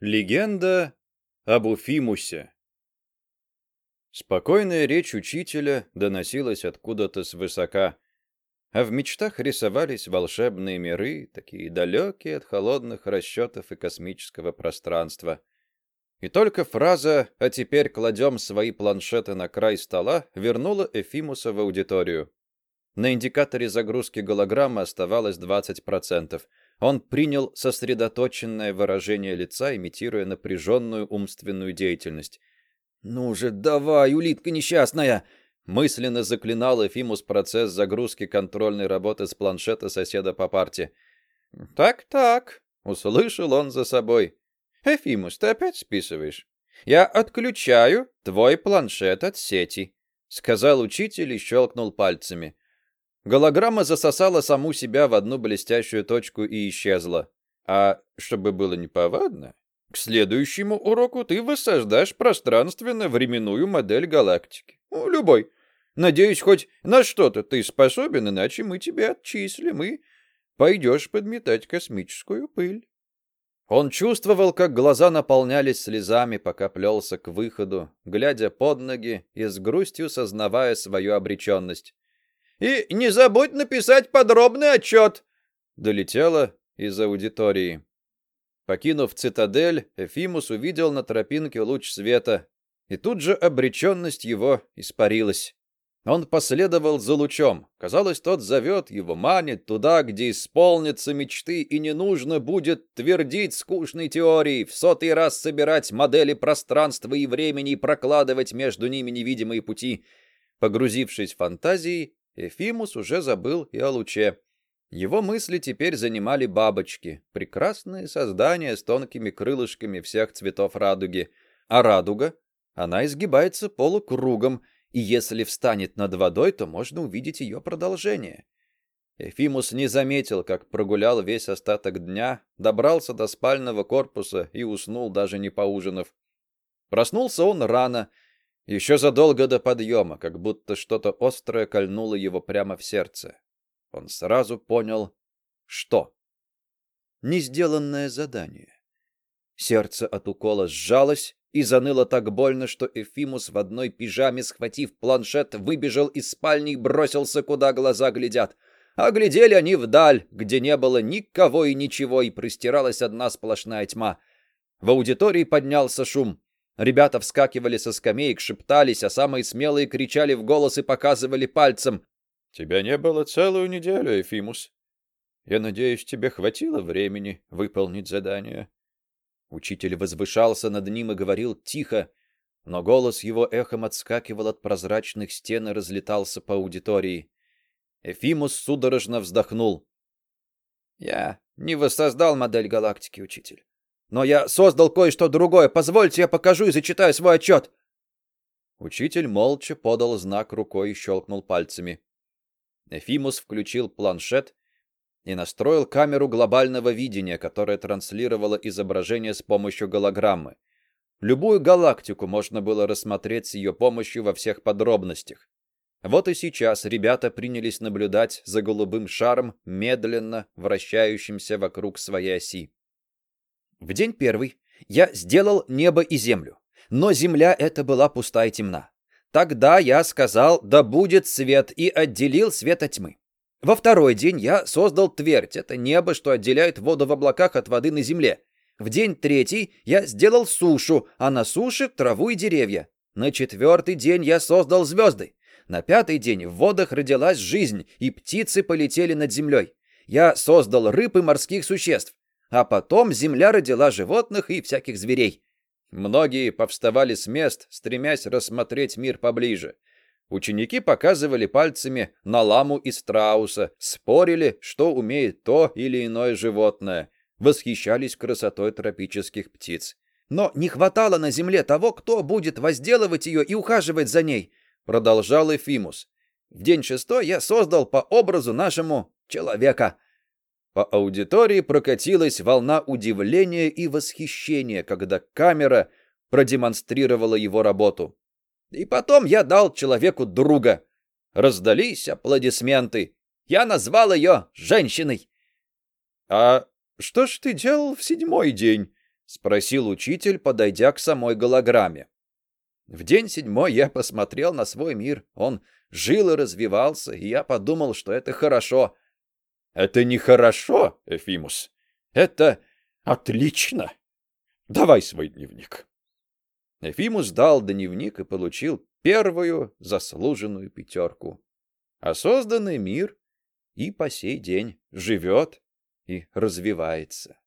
Легенда об Уфимусе Спокойная речь учителя доносилась откуда-то свысока, а в мечтах рисовались волшебные миры, такие далекие от холодных расчетов и космического пространства. И только фраза «А теперь кладем свои планшеты на край стола» вернула Эфимуса в аудиторию. На индикаторе загрузки голограммы оставалось 20%. Он принял сосредоточенное выражение лица, имитируя напряженную умственную деятельность. «Ну же, давай, улитка несчастная!» Мысленно заклинал Эфимус процесс загрузки контрольной работы с планшета соседа по парте. «Так-так», — услышал он за собой. «Эфимус, ты опять списываешь? Я отключаю твой планшет от сети», — сказал учитель и щелкнул пальцами. Голограмма засосала саму себя в одну блестящую точку и исчезла. А чтобы было неповадно, к следующему уроку ты воссоздашь пространственно-временную модель галактики. Ну, любой. Надеюсь, хоть на что-то ты способен, иначе мы тебя отчислим и пойдешь подметать космическую пыль. Он чувствовал, как глаза наполнялись слезами, пока плелся к выходу, глядя под ноги и с грустью сознавая свою обреченность. И не забудь написать подробный отчет!» Долетело из аудитории. Покинув цитадель, Эфимус увидел на тропинке луч света, и тут же обреченность его испарилась. Он последовал за лучом. Казалось, тот зовет его, манит туда, где исполнятся мечты, и не нужно будет твердить скучной теории, в сотый раз собирать модели пространства и времени и прокладывать между ними невидимые пути. Погрузившись в фантазии, Эфимус уже забыл и о луче. Его мысли теперь занимали бабочки, прекрасные создания с тонкими крылышками всех цветов радуги. А радуга? Она изгибается полукругом, и если встанет над водой, то можно увидеть ее продолжение. Эфимус не заметил, как прогулял весь остаток дня, добрался до спального корпуса и уснул, даже не поужинав. Проснулся он рано, еще задолго до подъема, как будто что-то острое кольнуло его прямо в сердце. Он сразу понял, что. Несделанное задание. Сердце от укола сжалось и заныло так больно, что Эфимус в одной пижаме, схватив планшет, выбежал из спальни и бросился, куда глаза глядят. А глядели они вдаль, где не было никого и ничего, и простиралась одна сплошная тьма. В аудитории поднялся шум. Ребята вскакивали со скамеек, шептались, а самые смелые кричали в голос и показывали пальцем. «Тебя не было целую неделю, Эфимус. Я надеюсь, тебе хватило времени выполнить задание». Учитель возвышался над ним и говорил тихо, но голос его эхом отскакивал от прозрачных стен и разлетался по аудитории. Эфимус судорожно вздохнул. «Я не воссоздал модель галактики, учитель. Но я создал кое-что другое. Позвольте, я покажу и зачитаю свой отчет. Учитель молча подал знак рукой и щелкнул пальцами. Эфимус включил планшет и настроил камеру глобального видения, которая транслировала изображение с помощью голограммы. Любую галактику можно было рассмотреть с ее помощью во всех подробностях. Вот и сейчас ребята принялись наблюдать за голубым шаром, медленно вращающимся вокруг своей оси. В день первый я сделал небо и землю, но земля эта была пуста и темна. Тогда я сказал, да будет свет, и отделил свет от тьмы. Во второй день я создал твердь, это небо, что отделяет воду в облаках от воды на земле. В день третий я сделал сушу, а на суше траву и деревья. На четвертый день я создал звезды. На пятый день в водах родилась жизнь, и птицы полетели над землей. Я создал рыб и морских существ. А потом земля родила животных и всяких зверей. Многие повставали с мест, стремясь рассмотреть мир поближе. Ученики показывали пальцами на ламу и страуса, спорили, что умеет то или иное животное, восхищались красотой тропических птиц. Но не хватало на земле того, кто будет возделывать ее и ухаживать за ней, продолжал Эфимус. В день шестой я создал по образу нашему человека — по аудитории прокатилась волна удивления и восхищения, когда камера продемонстрировала его работу. И потом я дал человеку друга. Раздались аплодисменты. Я назвал ее женщиной. «А что ж ты делал в седьмой день?» спросил учитель, подойдя к самой голограмме. В день седьмой я посмотрел на свой мир. Он жил и развивался, и я подумал, что это хорошо. Это не хорошо, Эфимус. Это отлично. Давай свой дневник. Эфимус дал дневник и получил первую заслуженную пятерку. А созданный мир и по сей день живет и развивается.